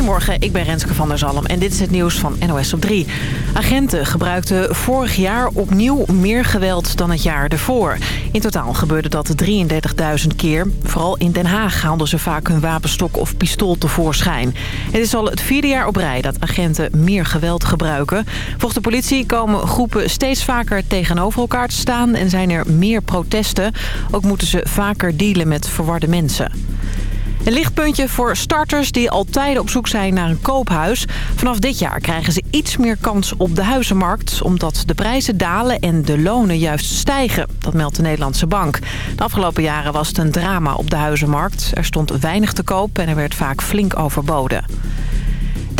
Goedemorgen, ik ben Renske van der Zalm en dit is het nieuws van NOS op 3. Agenten gebruikten vorig jaar opnieuw meer geweld dan het jaar ervoor. In totaal gebeurde dat 33.000 keer. Vooral in Den Haag haalden ze vaak hun wapenstok of pistool tevoorschijn. Het is al het vierde jaar op rij dat agenten meer geweld gebruiken. Volgens de politie komen groepen steeds vaker tegenover elkaar te staan... en zijn er meer protesten. Ook moeten ze vaker dealen met verwarde mensen. Een lichtpuntje voor starters die al tijden op zoek zijn naar een koophuis. Vanaf dit jaar krijgen ze iets meer kans op de huizenmarkt... omdat de prijzen dalen en de lonen juist stijgen. Dat meldt de Nederlandse Bank. De afgelopen jaren was het een drama op de huizenmarkt. Er stond weinig te koop en er werd vaak flink overboden.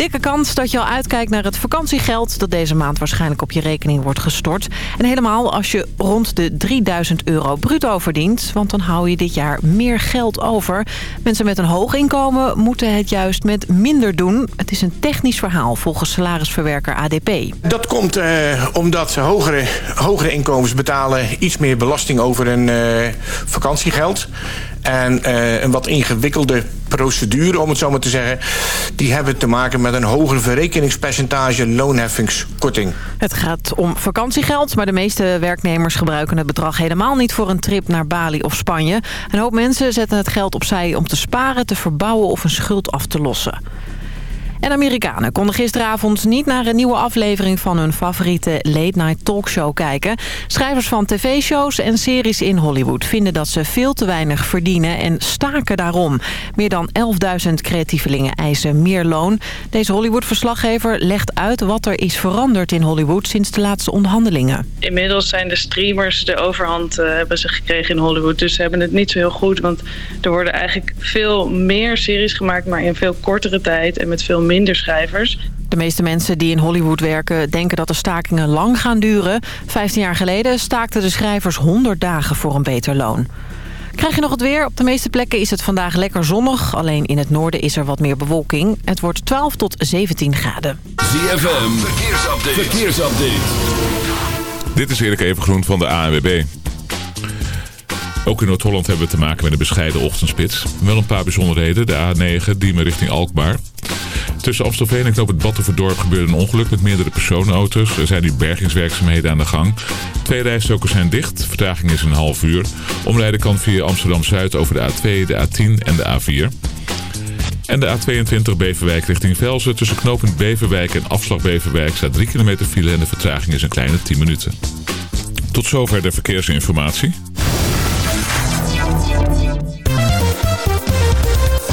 Dikke kans dat je al uitkijkt naar het vakantiegeld... dat deze maand waarschijnlijk op je rekening wordt gestort. En helemaal als je rond de 3000 euro bruto verdient... want dan hou je dit jaar meer geld over. Mensen met een hoog inkomen moeten het juist met minder doen. Het is een technisch verhaal volgens salarisverwerker ADP. Dat komt uh, omdat hogere, hogere inkomens betalen iets meer belasting over een uh, vakantiegeld... En uh, een wat ingewikkelde procedure, om het zo maar te zeggen... die hebben te maken met een hoger verrekeningspercentage loonheffingskorting. Het gaat om vakantiegeld, maar de meeste werknemers gebruiken het bedrag helemaal niet... voor een trip naar Bali of Spanje. Een hoop mensen zetten het geld opzij om te sparen, te verbouwen of een schuld af te lossen. En Amerikanen konden gisteravond niet naar een nieuwe aflevering van hun favoriete late-night talkshow kijken. Schrijvers van tv-shows en series in Hollywood vinden dat ze veel te weinig verdienen en staken daarom. Meer dan 11.000 creatievelingen eisen meer loon. Deze Hollywood-verslaggever legt uit wat er is veranderd in Hollywood sinds de laatste onderhandelingen. Inmiddels zijn de streamers de overhand uh, hebben ze gekregen in Hollywood. Dus ze hebben het niet zo heel goed, want er worden eigenlijk veel meer series gemaakt, maar in veel kortere tijd en met veel meer minder schrijvers. De meeste mensen die in Hollywood werken denken dat de stakingen lang gaan duren. Vijftien jaar geleden staakten de schrijvers 100 dagen voor een beter loon. Krijg je nog het weer? Op de meeste plekken is het vandaag lekker zonnig. Alleen in het noorden is er wat meer bewolking. Het wordt 12 tot 17 graden. ZFM, verkeersupdate. verkeersupdate. Dit is Erik Evengroen van de ANWB. Ook in Noord-Holland hebben we te maken met een bescheiden ochtendspits. Wel een paar bijzonderheden. De A9, Diemen richting Alkmaar. Tussen Amstelveen en Knoop het Battenverdorp gebeurde een ongeluk met meerdere personenauto's. Er zijn nu bergingswerkzaamheden aan de gang. Twee rijstokers zijn dicht. Vertraging is een half uur. Omrijden kan via Amsterdam-Zuid over de A2, de A10 en de A4. En de A22 Beverwijk richting Velzen. Tussen knooppunt Beverwijk en afslag Beverwijk staat 3 kilometer file en de vertraging is een kleine 10 minuten. Tot zover de verkeersinformatie.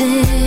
this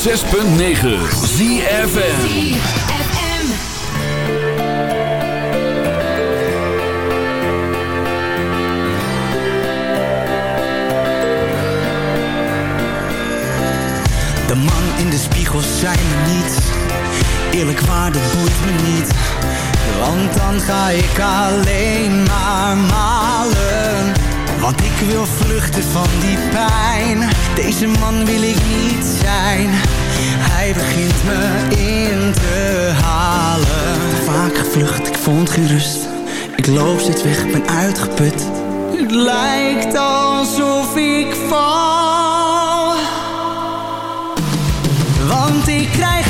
106.9 ZFN De man in de spiegel zijn me niet. Eerlijk waar, dat boeit me niet. Want dan ga ik alleen maar malen. Want ik wil vluchten van die pijn. Deze man wil ik niet zijn. Hij begint me in te halen. Vaak gevlucht, ik vond geen rust Ik loop steeds weg, ben uitgeput. Het lijkt alsof ik val. Want ik krijg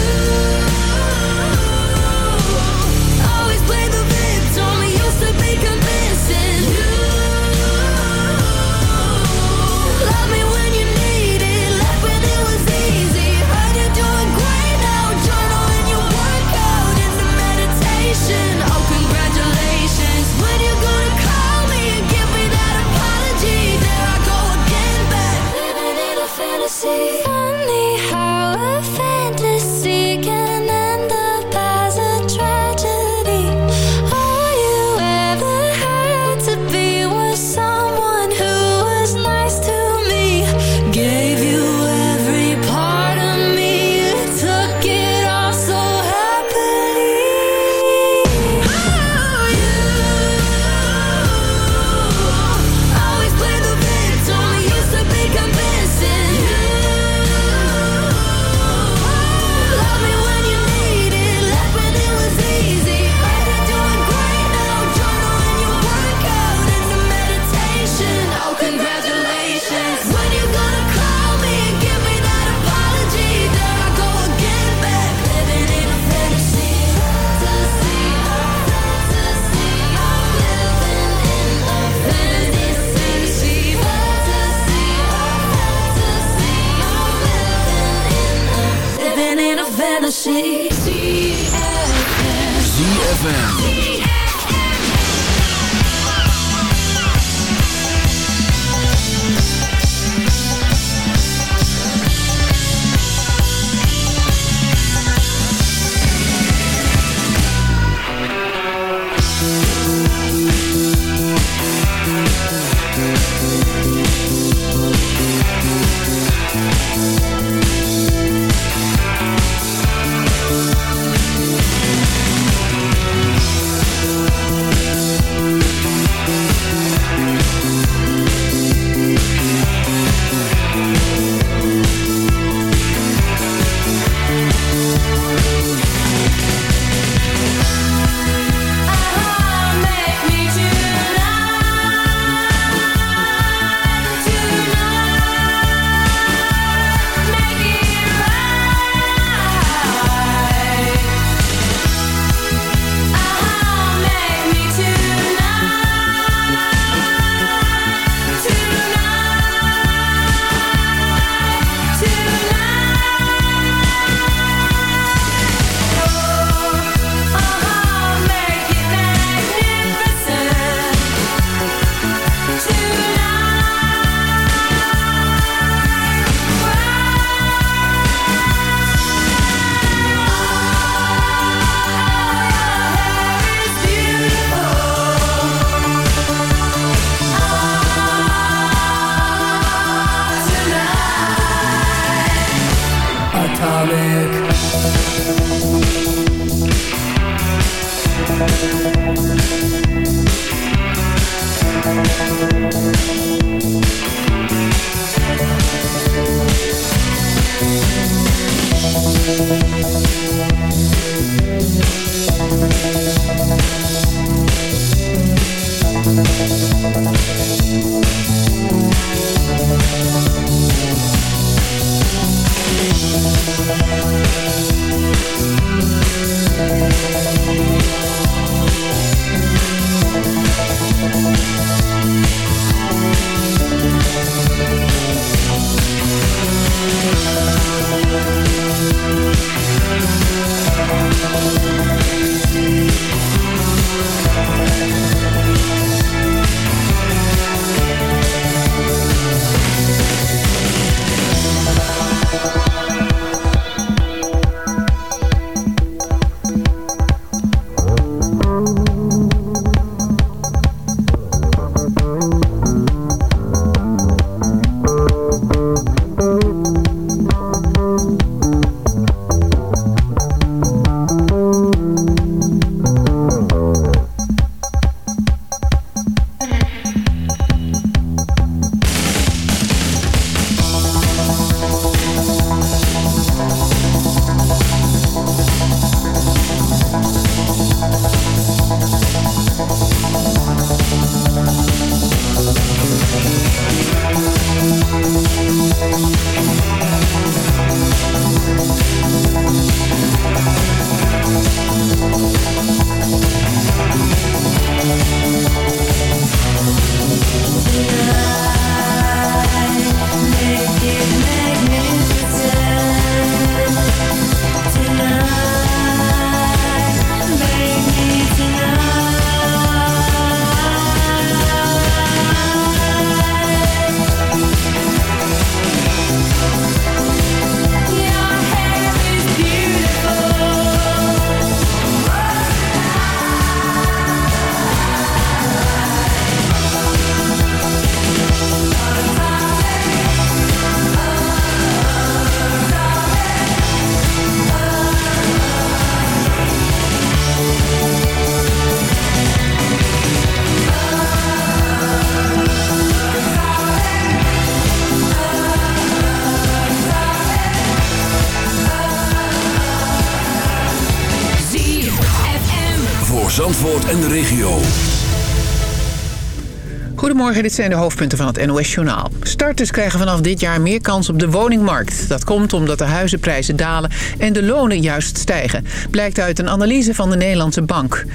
Dit zijn de hoofdpunten van het NOS-journaal. Starters krijgen vanaf dit jaar meer kans op de woningmarkt. Dat komt omdat de huizenprijzen dalen en de lonen juist stijgen. Blijkt uit een analyse van de Nederlandse Bank.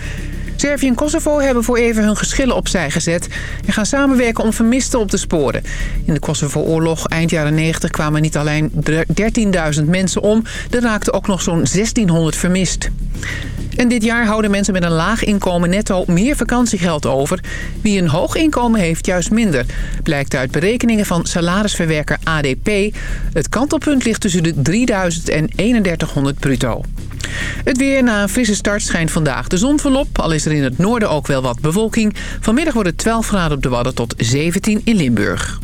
Servië en Kosovo hebben voor even hun geschillen opzij gezet... en gaan samenwerken om vermisten op te sporen. In de Kosovo-oorlog eind jaren 90 kwamen niet alleen 13.000 mensen om... er raakten ook nog zo'n 1600 vermist. En dit jaar houden mensen met een laag inkomen netto meer vakantiegeld over. Wie een hoog inkomen heeft, juist minder. Blijkt uit berekeningen van salarisverwerker ADP. Het kantelpunt ligt tussen de 3000 en 3100 bruto. Het weer na een frisse start schijnt vandaag de zon volop. Al is er in het noorden ook wel wat bewolking. Vanmiddag wordt het 12 graden op de Wadden tot 17 in Limburg.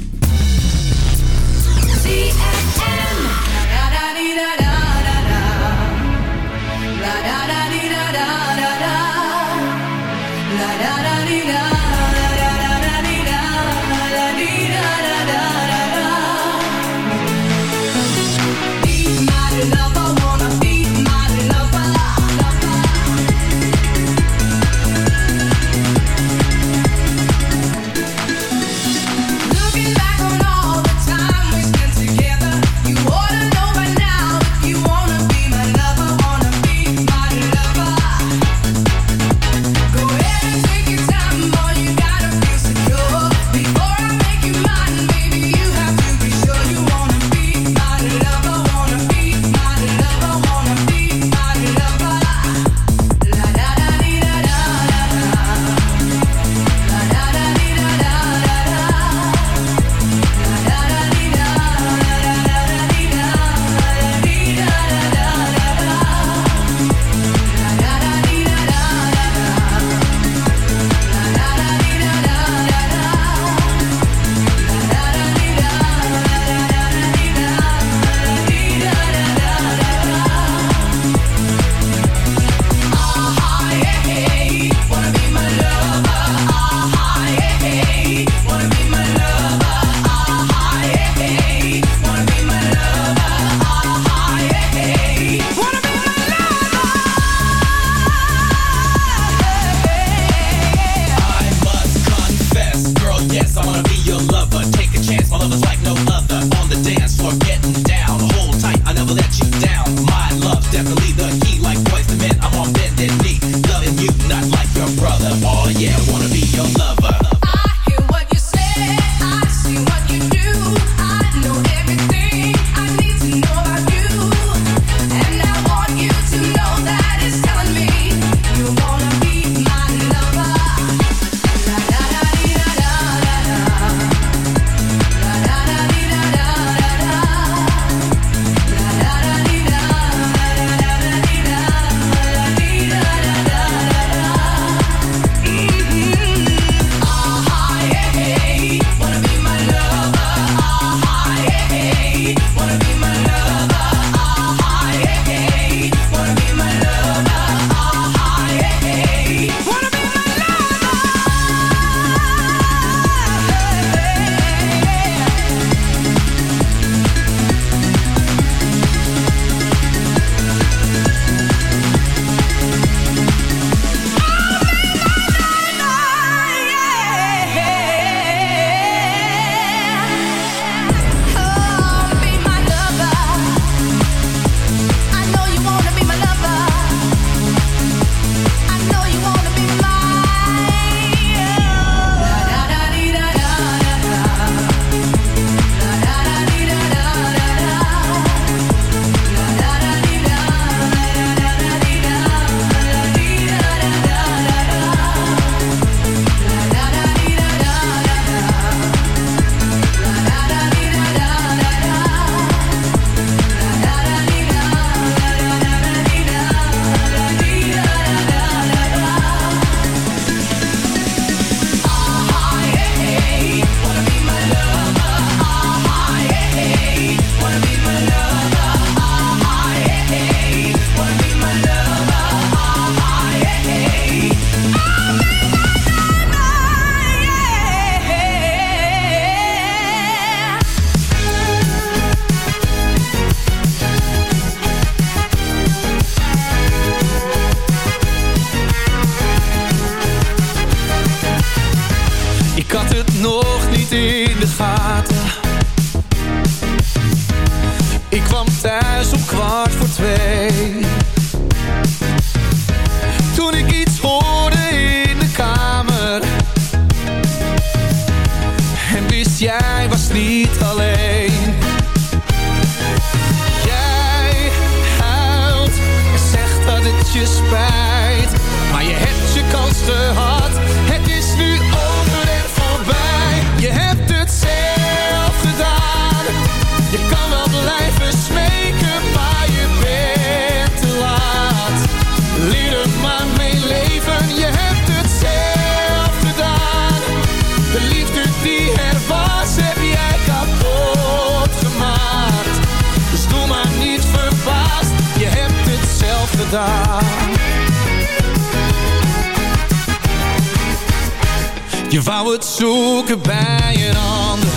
Je wou het zoeken bij een ander.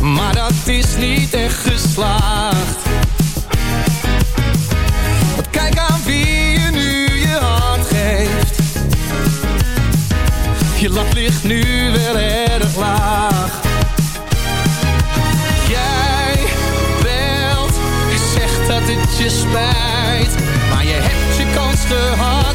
Maar dat is niet echt geslaagd. Want kijk aan wie je nu je hart geeft. Je lap ligt nu wel erg laag. Jij belt, je zegt dat het je spijt. Maar je hebt je kans gehad.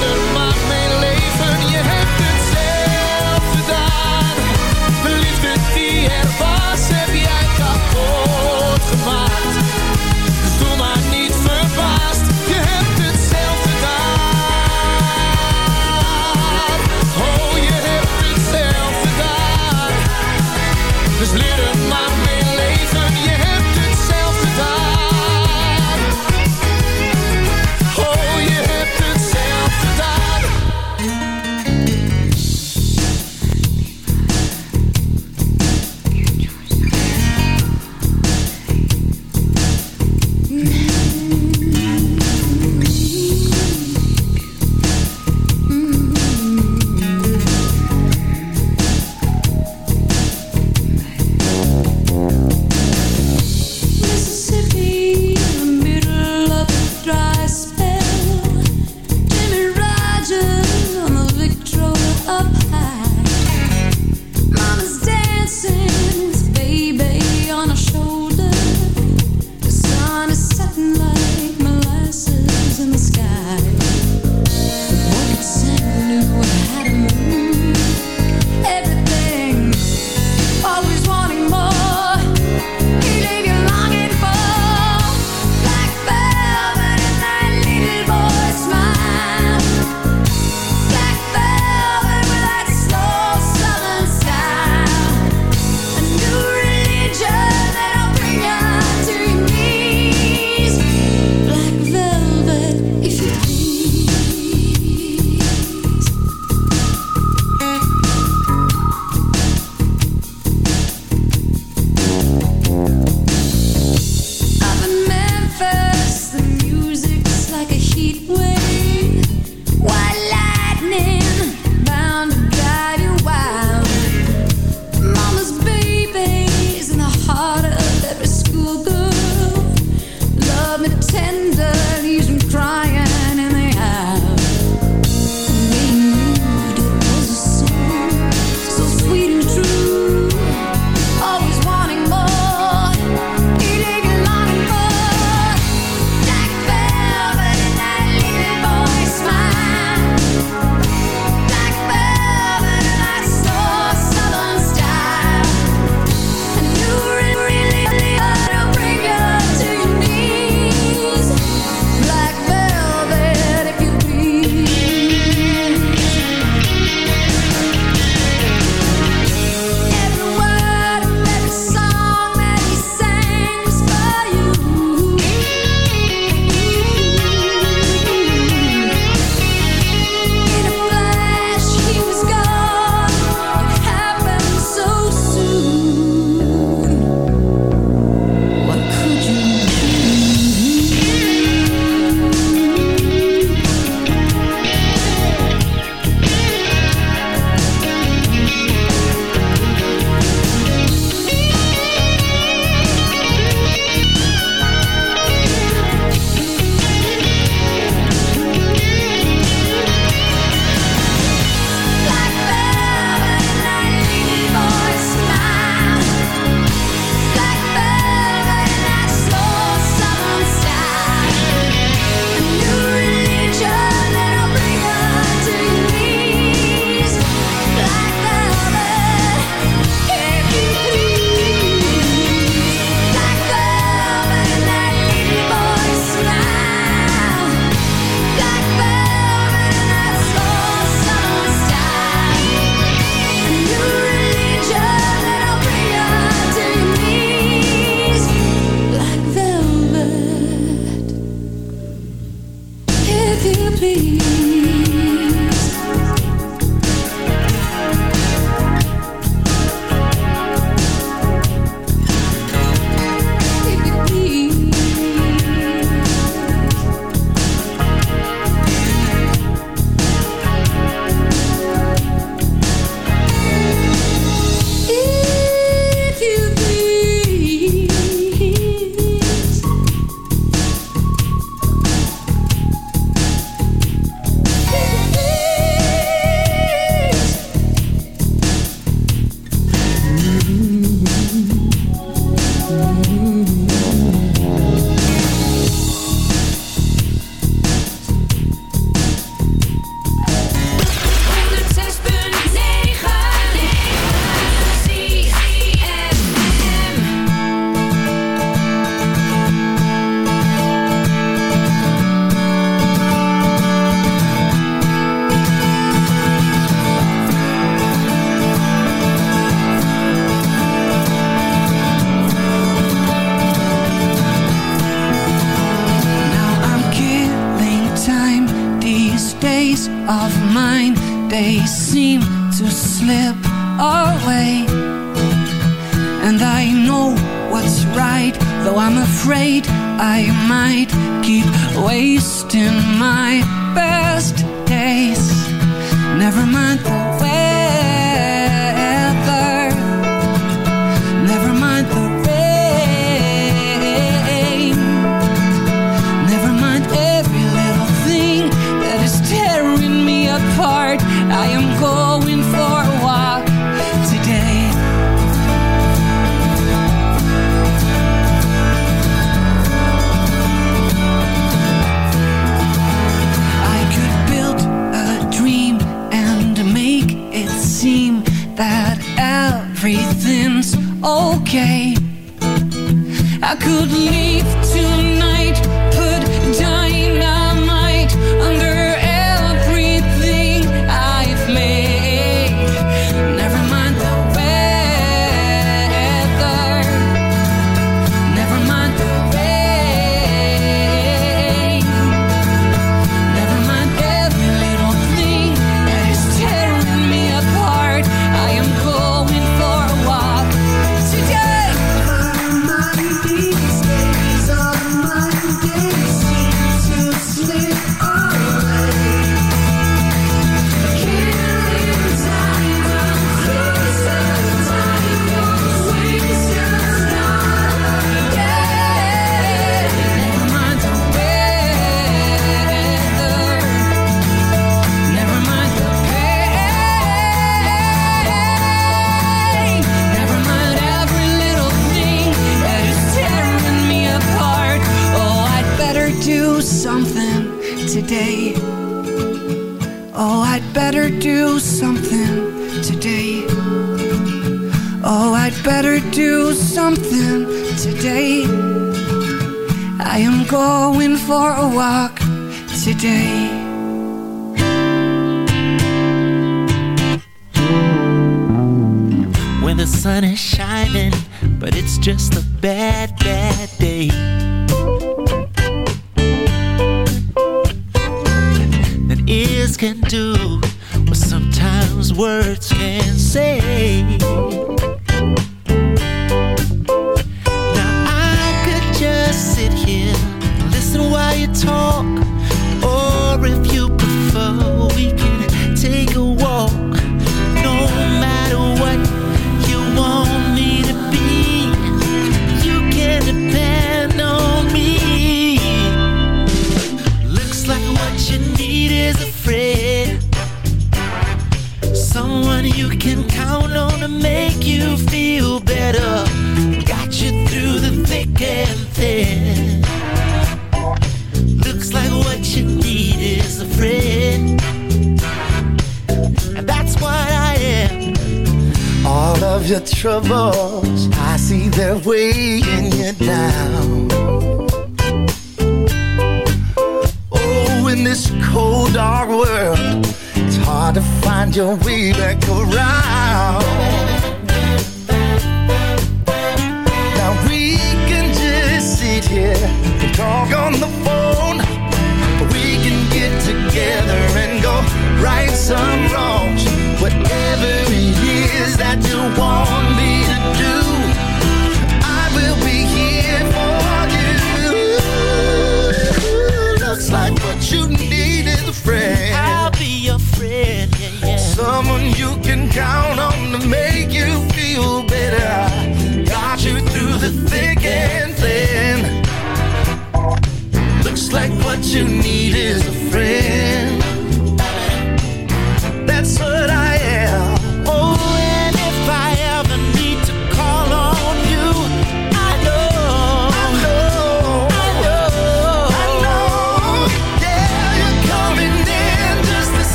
I could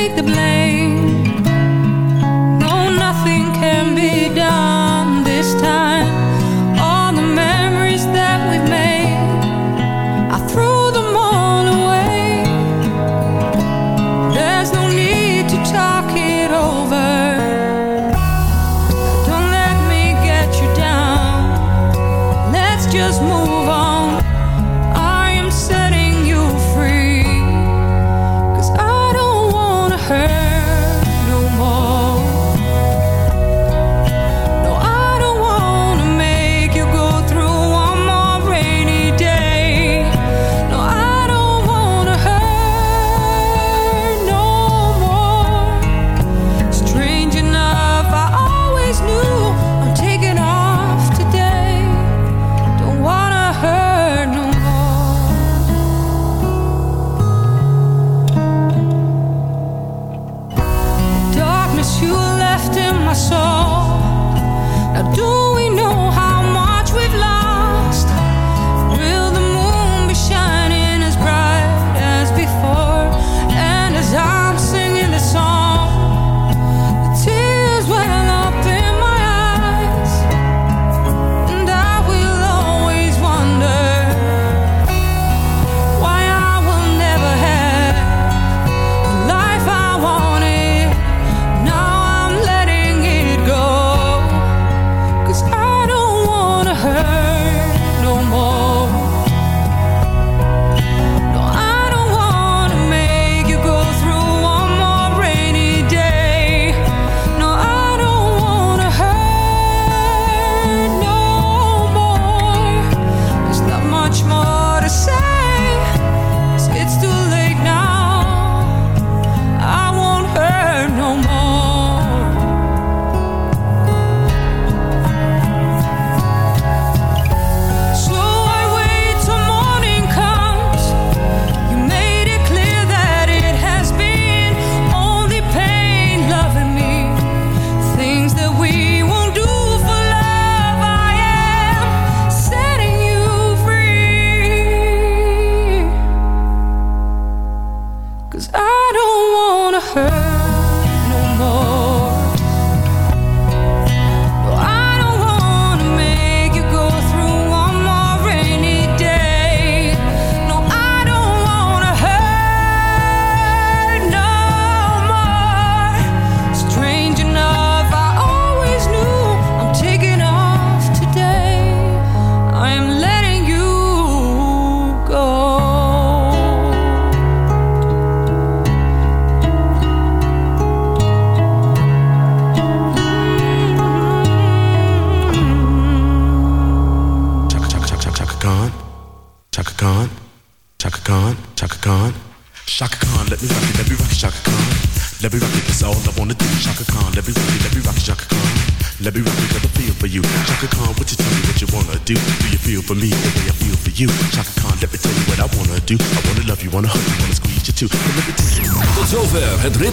take the blame.